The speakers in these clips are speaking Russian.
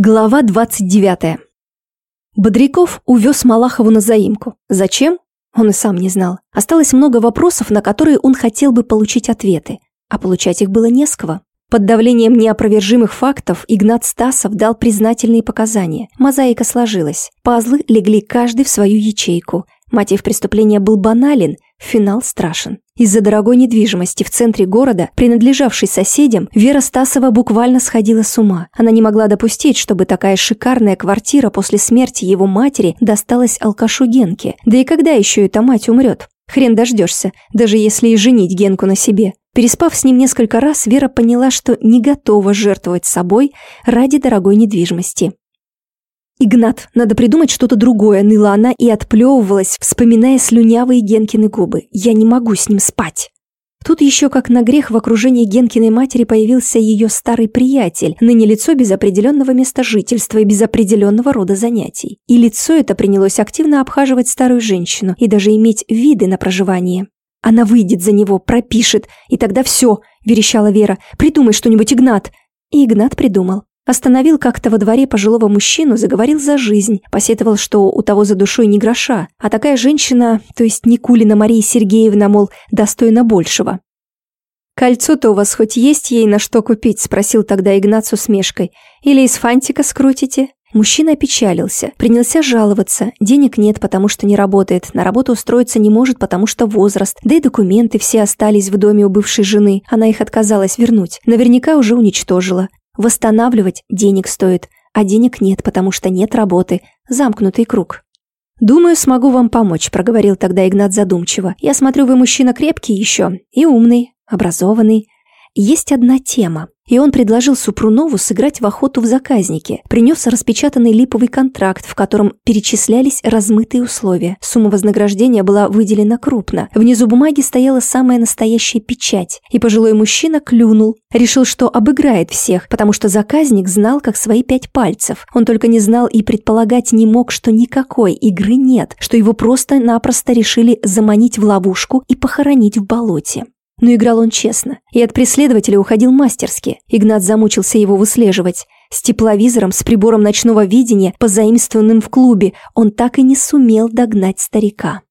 Глава 29. Бодряков увез Малахову на заимку. Зачем? Он и сам не знал. Осталось много вопросов, на которые он хотел бы получить ответы. А получать их было не с. Под давлением неопровержимых фактов Игнат Стасов дал признательные показания. Мозаика сложилась. Пазлы легли каждый в свою ячейку. Мотив преступления был банален, финал страшен. Из-за дорогой недвижимости в центре города, принадлежавшей соседям, Вера Стасова буквально сходила с ума. Она не могла допустить, чтобы такая шикарная квартира после смерти его матери досталась алкашу Генке. Да и когда еще эта мать умрет? Хрен дождешься, даже если и женить Генку на себе. Переспав с ним несколько раз, Вера поняла, что не готова жертвовать собой ради дорогой недвижимости. «Игнат, надо придумать что-то другое», — ныла она и отплевывалась, вспоминая слюнявые Генкины губы. «Я не могу с ним спать». Тут еще как на грех в окружении Генкиной матери появился ее старый приятель, ныне лицо без определенного места жительства и без определенного рода занятий. И лицо это принялось активно обхаживать старую женщину и даже иметь виды на проживание. «Она выйдет за него, пропишет, и тогда все», – верещала Вера. «Придумай что-нибудь, Игнат». И Игнат придумал. Остановил как-то во дворе пожилого мужчину, заговорил за жизнь, посетовал, что у того за душой не гроша, а такая женщина, то есть Никулина Мария Сергеевна, мол, достойна большего. «Кольцо-то у вас хоть есть ей на что купить?» – спросил тогда Игнат с усмешкой. «Или из фантика скрутите?» Мужчина опечалился, принялся жаловаться. Денег нет, потому что не работает, на работу устроиться не может, потому что возраст, да и документы все остались в доме у бывшей жены, она их отказалась вернуть. Наверняка уже уничтожила. Восстанавливать денег стоит, а денег нет, потому что нет работы. Замкнутый круг. «Думаю, смогу вам помочь», – проговорил тогда Игнат задумчиво. «Я смотрю, вы мужчина крепкий еще и умный, образованный. Есть одна тема. И он предложил Супрунову сыграть в охоту в заказнике. Принес распечатанный липовый контракт, в котором перечислялись размытые условия. Сумма вознаграждения была выделена крупно. Внизу бумаги стояла самая настоящая печать. И пожилой мужчина клюнул. Решил, что обыграет всех, потому что заказник знал как свои пять пальцев. Он только не знал и предполагать не мог, что никакой игры нет, что его просто-напросто решили заманить в ловушку и похоронить в болоте. Но играл он честно, и от преследователя уходил мастерски. Игнат замучился его выслеживать. С тепловизором, с прибором ночного видения, позаимствованным в клубе, он так и не сумел догнать старика.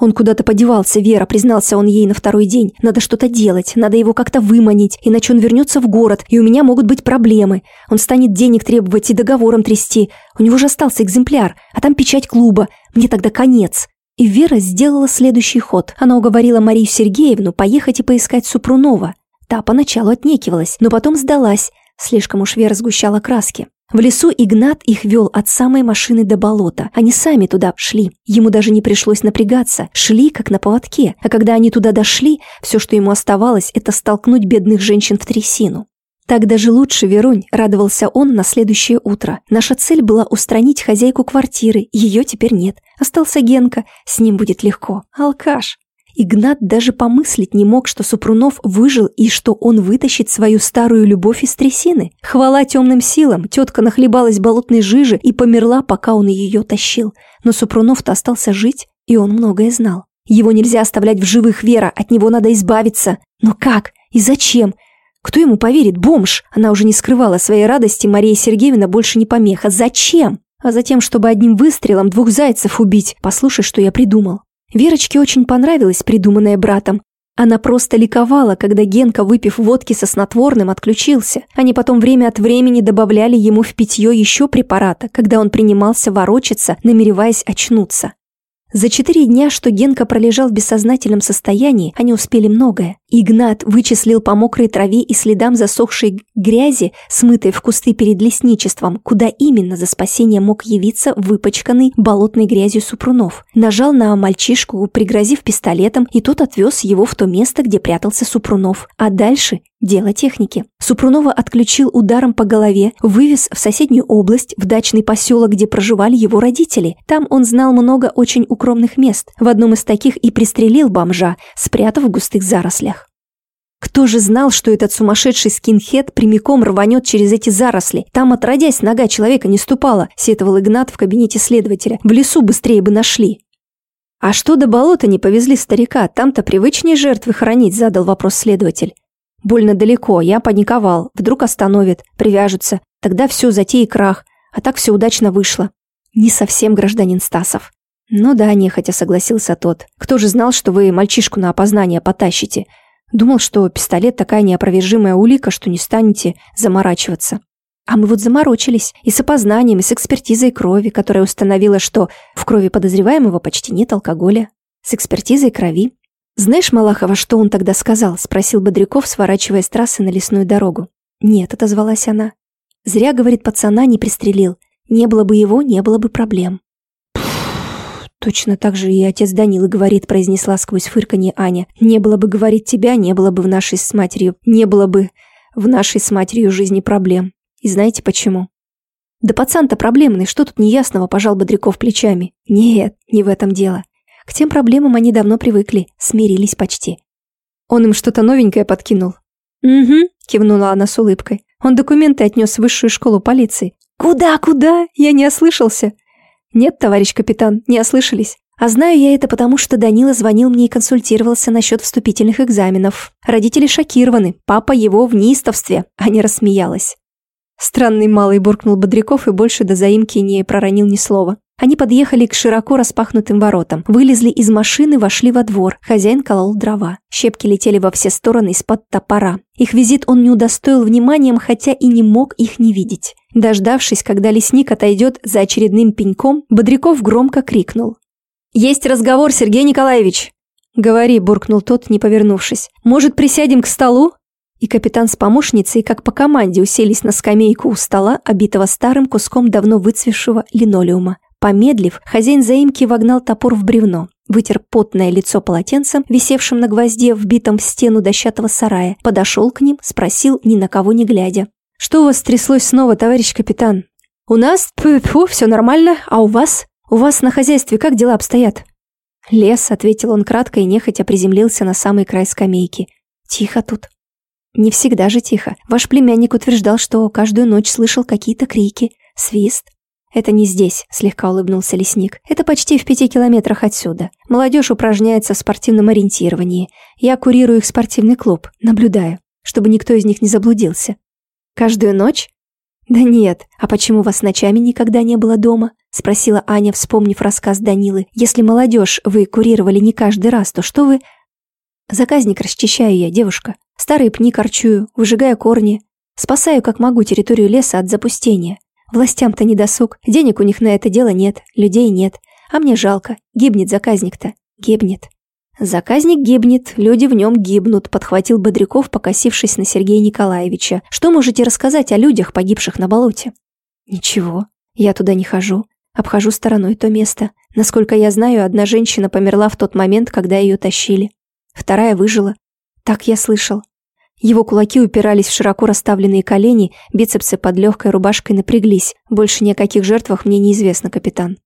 Он куда-то подевался, Вера, признался он ей на второй день. Надо что-то делать, надо его как-то выманить, иначе он вернется в город, и у меня могут быть проблемы. Он станет денег требовать и договором трясти. У него же остался экземпляр, а там печать клуба. Мне тогда конец. И Вера сделала следующий ход. Она уговорила Марию Сергеевну поехать и поискать Супрунова. Та поначалу отнекивалась, но потом сдалась. Слишком уж Вера сгущала краски. В лесу Игнат их вел от самой машины до болота. Они сами туда шли. Ему даже не пришлось напрягаться. Шли, как на поводке. А когда они туда дошли, все, что ему оставалось, это столкнуть бедных женщин в трясину. «Так даже лучше, Верунь», – радовался он на следующее утро. «Наша цель была устранить хозяйку квартиры, ее теперь нет. Остался Генка, с ним будет легко. Алкаш». Игнат даже помыслить не мог, что Супрунов выжил и что он вытащит свою старую любовь из трясины. Хвала темным силам, тетка нахлебалась болотной жижи и померла, пока он ее тащил. Но Супрунов-то остался жить, и он многое знал. Его нельзя оставлять в живых, Вера, от него надо избавиться. Но как? И зачем? Кто ему поверит? Бомж! Она уже не скрывала своей радости, Мария Сергеевна больше не помеха. Зачем? А затем, чтобы одним выстрелом двух зайцев убить. Послушай, что я придумал. Верочке очень понравилось придуманное братом. Она просто ликовала, когда Генка, выпив водки со снотворным, отключился. Они потом время от времени добавляли ему в питье еще препарата, когда он принимался ворочаться, намереваясь очнуться. За четыре дня, что Генка пролежал в бессознательном состоянии, они успели многое. Игнат вычислил по мокрой траве и следам засохшей грязи, смытой в кусты перед лесничеством, куда именно за спасение мог явиться выпачканный болотной грязью Супрунов. Нажал на мальчишку, пригрозив пистолетом, и тот отвез его в то место, где прятался Супрунов. А дальше Дело техники. Супрунова отключил ударом по голове, вывез в соседнюю область, в дачный поселок, где проживали его родители. Там он знал много очень укромных мест. В одном из таких и пристрелил бомжа, спрятав в густых зарослях. Кто же знал, что этот сумасшедший скинхед прямиком рванет через эти заросли? Там, отродясь, нога человека не ступала, сетовал Игнат в кабинете следователя. В лесу быстрее бы нашли. «А что до болота не повезли старика? Там-то привычнее жертвы хоронить», – задал вопрос следователь. Больно далеко, я паниковал. Вдруг остановит, привяжутся. Тогда все, затея и крах. А так все удачно вышло. Не совсем гражданин Стасов. Ну да, нехотя согласился тот. Кто же знал, что вы мальчишку на опознание потащите? Думал, что пистолет такая неопровержимая улика, что не станете заморачиваться. А мы вот заморочились. И с опознанием, и с экспертизой крови, которая установила, что в крови подозреваемого почти нет алкоголя. С экспертизой крови. «Знаешь, Малахова, что он тогда сказал?» – спросил Бодряков, сворачивая с трассы на лесную дорогу. «Нет», – отозвалась она. «Зря, говорит, пацана не пристрелил. Не было бы его, не было бы проблем». «Точно так же и отец Данилы говорит», – произнесла сквозь фырканье Аня. «Не было бы, говорит, тебя, не было бы в нашей с матерью, не было бы в нашей с матерью жизни проблем. И знаете почему?» «Да пацан-то проблемный, что тут неясного?» – пожал Бодряков плечами. «Нет, не в этом дело. К тем проблемам они давно привыкли, смирились почти. Он им что-то новенькое подкинул. «Угу», – кивнула она с улыбкой. Он документы отнес в высшую школу полиции. «Куда, куда? Я не ослышался». «Нет, товарищ капитан, не ослышались. А знаю я это потому, что Данила звонил мне и консультировался насчет вступительных экзаменов. Родители шокированы, папа его в неистовстве, а не рассмеялась. Странный малый буркнул Бодряков и больше до заимки не проронил ни слова. Они подъехали к широко распахнутым воротам, вылезли из машины, вошли во двор. Хозяин колол дрова. Щепки летели во все стороны из-под топора. Их визит он не удостоил вниманием, хотя и не мог их не видеть. Дождавшись, когда лесник отойдет за очередным пеньком, Бодряков громко крикнул. «Есть разговор, Сергей Николаевич!» «Говори», – буркнул тот, не повернувшись. «Может, присядем к столу?» И капитан с помощницей, как по команде, уселись на скамейку у стола, обитого старым куском давно выцвевшего линолеума. Помедлив, хозяин заимки вогнал топор в бревно, вытер потное лицо полотенцем, висевшим на гвозде, вбитом в стену дощатого сарая, подошел к ним, спросил, ни на кого не глядя. «Что у вас тряслось снова, товарищ капитан?» «У нас, фу, все нормально, а у вас? У вас на хозяйстве как дела обстоят?» «Лес», — ответил он кратко и нехотя приземлился на самый край скамейки. «Тихо тут». «Не всегда же тихо. Ваш племянник утверждал, что каждую ночь слышал какие-то крики, свист, «Это не здесь», — слегка улыбнулся лесник. «Это почти в пяти километрах отсюда. Молодежь упражняется в спортивном ориентировании. Я курирую их спортивный клуб, наблюдаю, чтобы никто из них не заблудился». «Каждую ночь?» «Да нет. А почему вас ночами никогда не было дома?» — спросила Аня, вспомнив рассказ Данилы. «Если молодежь вы курировали не каждый раз, то что вы...» «Заказник расчищаю я, девушка. Старые пни корчую, выжигаю корни. Спасаю, как могу, территорию леса от запустения. Властям-то не досуг, денег у них на это дело нет, людей нет. А мне жалко, гибнет заказник-то, гибнет. Заказник гибнет, люди в нем гибнут, подхватил Бодряков, покосившись на Сергея Николаевича. Что можете рассказать о людях, погибших на болоте? Ничего, я туда не хожу. Обхожу стороной то место. Насколько я знаю, одна женщина померла в тот момент, когда ее тащили. Вторая выжила. Так я слышал. Его кулаки упирались в широко расставленные колени, бицепсы под легкой рубашкой напряглись. Больше ни о каких жертвах мне неизвестно, капитан.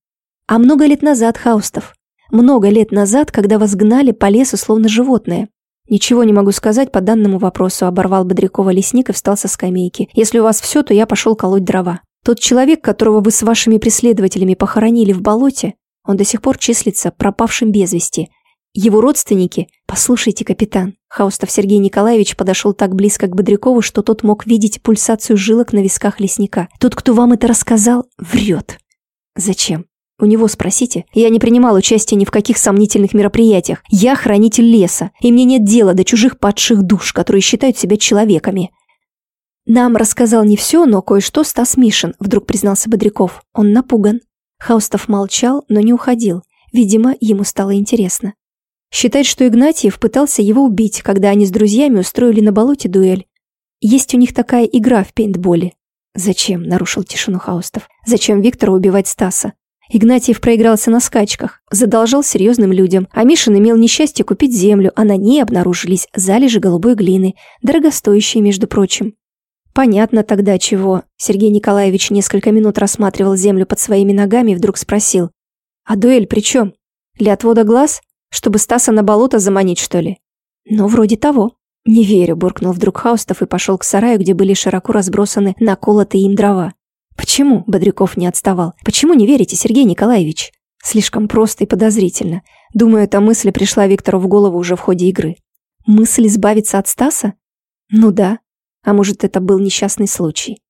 А много лет назад, Хаустов. Много лет назад, когда вас гнали по лесу словно животное. Ничего не могу сказать по данному вопросу, оборвал Бодрякова лесник и встал со скамейки. Если у вас все, то я пошел колоть дрова. Тот человек, которого вы с вашими преследователями похоронили в болоте, он до сих пор числится пропавшим без вести. Его родственники... Послушайте, капитан. Хаустов Сергей Николаевич подошел так близко к Бодрякову, что тот мог видеть пульсацию жилок на висках лесника. Тот, кто вам это рассказал, врет. Зачем? У него спросите. Я не принимал участия ни в каких сомнительных мероприятиях. Я хранитель леса, и мне нет дела до чужих падших душ, которые считают себя человеками. Нам рассказал не все, но кое-что Стас Мишин, вдруг признался Бодряков. Он напуган. Хаустов молчал, но не уходил. Видимо, ему стало интересно. Считает, что Игнатьев пытался его убить, когда они с друзьями устроили на болоте дуэль. Есть у них такая игра в пейнтболе. Зачем, нарушил тишину Хаустов. Зачем Виктора убивать Стаса? Игнатьев проигрался на скачках, задолжал серьезным людям, а Мишин имел несчастье купить землю, а на ней обнаружились залежи голубой глины, дорогостоящие, между прочим. Понятно тогда чего. Сергей Николаевич несколько минут рассматривал землю под своими ногами и вдруг спросил. А дуэль при чем? Для отвода глаз? Чтобы Стаса на болото заманить, что ли? Ну, вроде того. Не верю, буркнул вдруг Хаустов и пошел к сараю, где были широко разбросаны наколотые им дрова. Почему? Бодряков не отставал. Почему не верите, Сергей Николаевич? Слишком просто и подозрительно. Думаю, эта мысль пришла Виктору в голову уже в ходе игры. Мысль избавиться от Стаса? Ну да. А может, это был несчастный случай?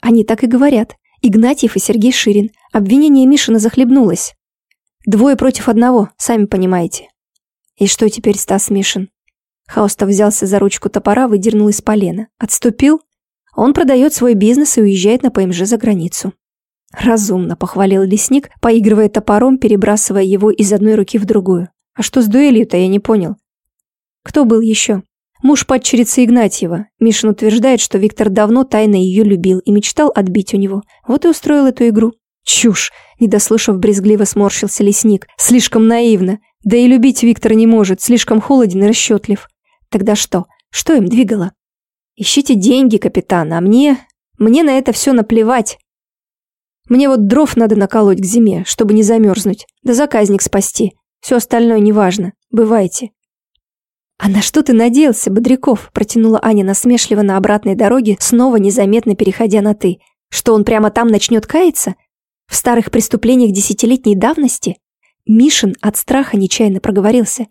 Они так и говорят. Игнатьев и Сергей Ширин. Обвинение Мишина захлебнулось. Двое против одного, сами понимаете. И что теперь Стас Мишин? Хаустов взялся за ручку топора, выдернул из полена. Отступил? Он продает свой бизнес и уезжает на ПМЖ за границу. Разумно, похвалил лесник, поигрывая топором, перебрасывая его из одной руки в другую. А что с дуэлью-то, я не понял. Кто был еще? Муж падчерицы Игнатьева. Мишин утверждает, что Виктор давно тайно ее любил и мечтал отбить у него. Вот и устроил эту игру. Чушь! Недослышав, брезгливо сморщился лесник. Слишком наивно. Да и любить Виктор не может, слишком холоден и расчетлив. Тогда что? Что им двигало? Ищите деньги, капитан, а мне... Мне на это все наплевать. Мне вот дров надо наколоть к зиме, чтобы не замерзнуть. Да заказник спасти. Все остальное неважно. Бывайте. «А на что ты надеялся, Бодряков?» – протянула Аня насмешливо на обратной дороге, снова незаметно переходя на «ты». «Что он прямо там начнет каяться? В старых преступлениях десятилетней давности?» Мишин от страха нечаянно проговорился.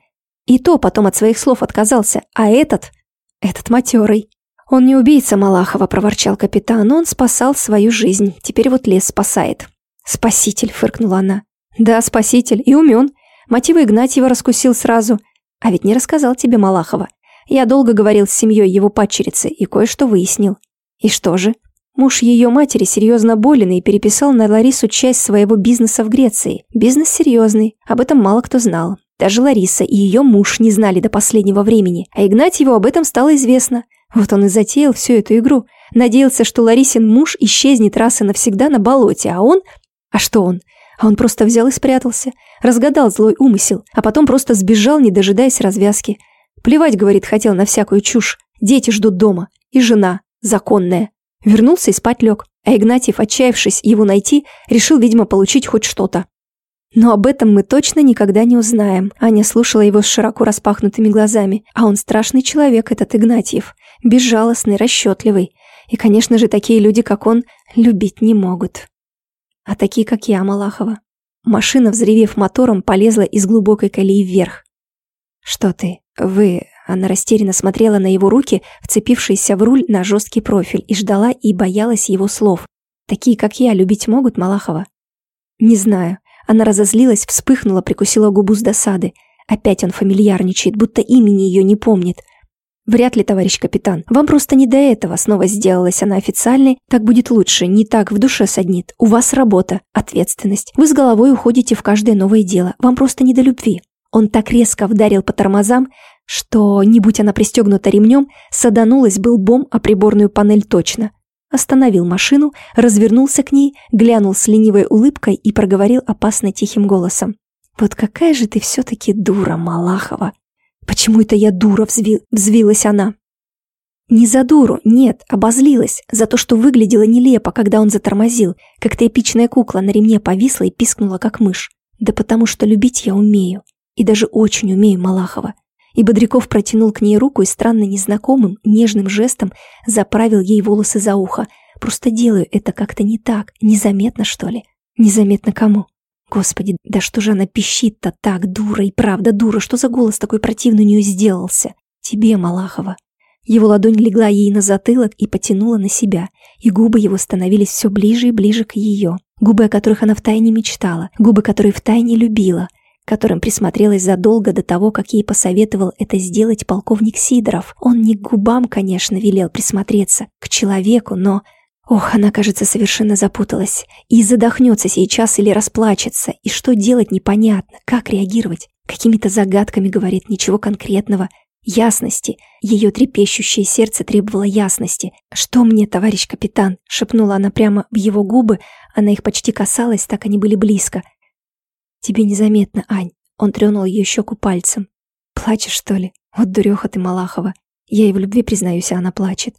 И то потом от своих слов отказался. А этот? Этот матерый. «Он не убийца Малахова», – проворчал капитан. «Он спасал свою жизнь. Теперь вот лес спасает». «Спаситель», – фыркнула она. «Да, спаситель. И умен. Мотивы Игнатьева раскусил сразу. А ведь не рассказал тебе Малахова. Я долго говорил с семьей его падчерицы и кое-что выяснил. И что же? Муж ее матери серьезно болен и переписал на Ларису часть своего бизнеса в Греции. Бизнес серьезный, об этом мало кто знал. Даже Лариса и ее муж не знали до последнего времени, а Игнатьеву об этом стало известно. Вот он и затеял всю эту игру. Надеялся, что Ларисин муж исчезнет раз и навсегда на болоте, а он... А что он? А он просто взял и спрятался. Разгадал злой умысел, а потом просто сбежал, не дожидаясь развязки. Плевать, говорит, хотел на всякую чушь. Дети ждут дома. И жена. Законная. Вернулся и спать лег. А Игнатьев, отчаявшись его найти, решил, видимо, получить хоть что-то. Но об этом мы точно никогда не узнаем. Аня слушала его с широко распахнутыми глазами. А он страшный человек, этот Игнатьев. Безжалостный, расчетливый. И, конечно же, такие люди, как он, любить не могут. А такие, как я, Малахова. Машина, взревев мотором, полезла из глубокой колеи вверх. «Что ты? Вы...» Она растерянно смотрела на его руки, вцепившиеся в руль на жесткий профиль, и ждала и боялась его слов. «Такие, как я, любить могут, Малахова?» «Не знаю». Она разозлилась, вспыхнула, прикусила губу с досады. Опять он фамильярничает, будто имени ее не помнит. «Вряд ли, товарищ капитан. Вам просто не до этого. Снова сделалась она официальной. Так будет лучше. Не так в душе саднит. У вас работа, ответственность. Вы с головой уходите в каждое новое дело. Вам просто не до любви». Он так резко вдарил по тормозам, что, не будь она пристегнута ремнем, саданулась был бом о приборную панель точно. Остановил машину, развернулся к ней, глянул с ленивой улыбкой и проговорил опасно тихим голосом. «Вот какая же ты все-таки дура, Малахова!» «Почему это я дура?» взви... – взвилась она. Не за дуру, нет, обозлилась, за то, что выглядела нелепо, когда он затормозил, как-то эпичная кукла на ремне повисла и пискнула, как мышь. Да потому что любить я умею. И даже очень умею Малахова. И Бодряков протянул к ней руку и странно незнакомым, нежным жестом заправил ей волосы за ухо. Просто делаю это как-то не так, незаметно, что ли? Незаметно кому? Господи, да что же она пищит-то так, дура и правда дура, что за голос такой противный у нее сделался? Тебе, Малахова. Его ладонь легла ей на затылок и потянула на себя, и губы его становились все ближе и ближе к ее. Губы, о которых она втайне мечтала, губы, которые втайне любила, которым присмотрелась задолго до того, как ей посоветовал это сделать полковник Сидоров. Он не к губам, конечно, велел присмотреться, к человеку, но Ох, она, кажется, совершенно запуталась. И задохнется сейчас или расплачется. И что делать непонятно. Как реагировать? Какими-то загадками говорит, ничего конкретного. Ясности. Ее трепещущее сердце требовало ясности. «Что мне, товарищ капитан?» — шепнула она прямо в его губы. Она их почти касалась, так они были близко. «Тебе незаметно, Ань». Он тронул ее щеку пальцем. «Плачешь, что ли? Вот дуреха ты, Малахова. Я ей в любви признаюсь, а она плачет.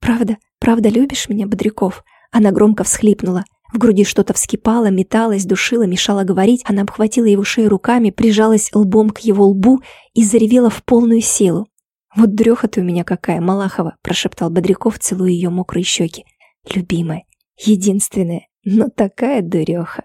Правда?» «Правда любишь меня, Бодряков?» Она громко всхлипнула. В груди что-то вскипало, металось, душило, мешало говорить. Она обхватила его шею руками, прижалась лбом к его лбу и заревела в полную силу. «Вот дрёха ты у меня какая, Малахова!» – прошептал Бодряков, целуя ее мокрые щеки. «Любимая, единственная, но такая дуреха!»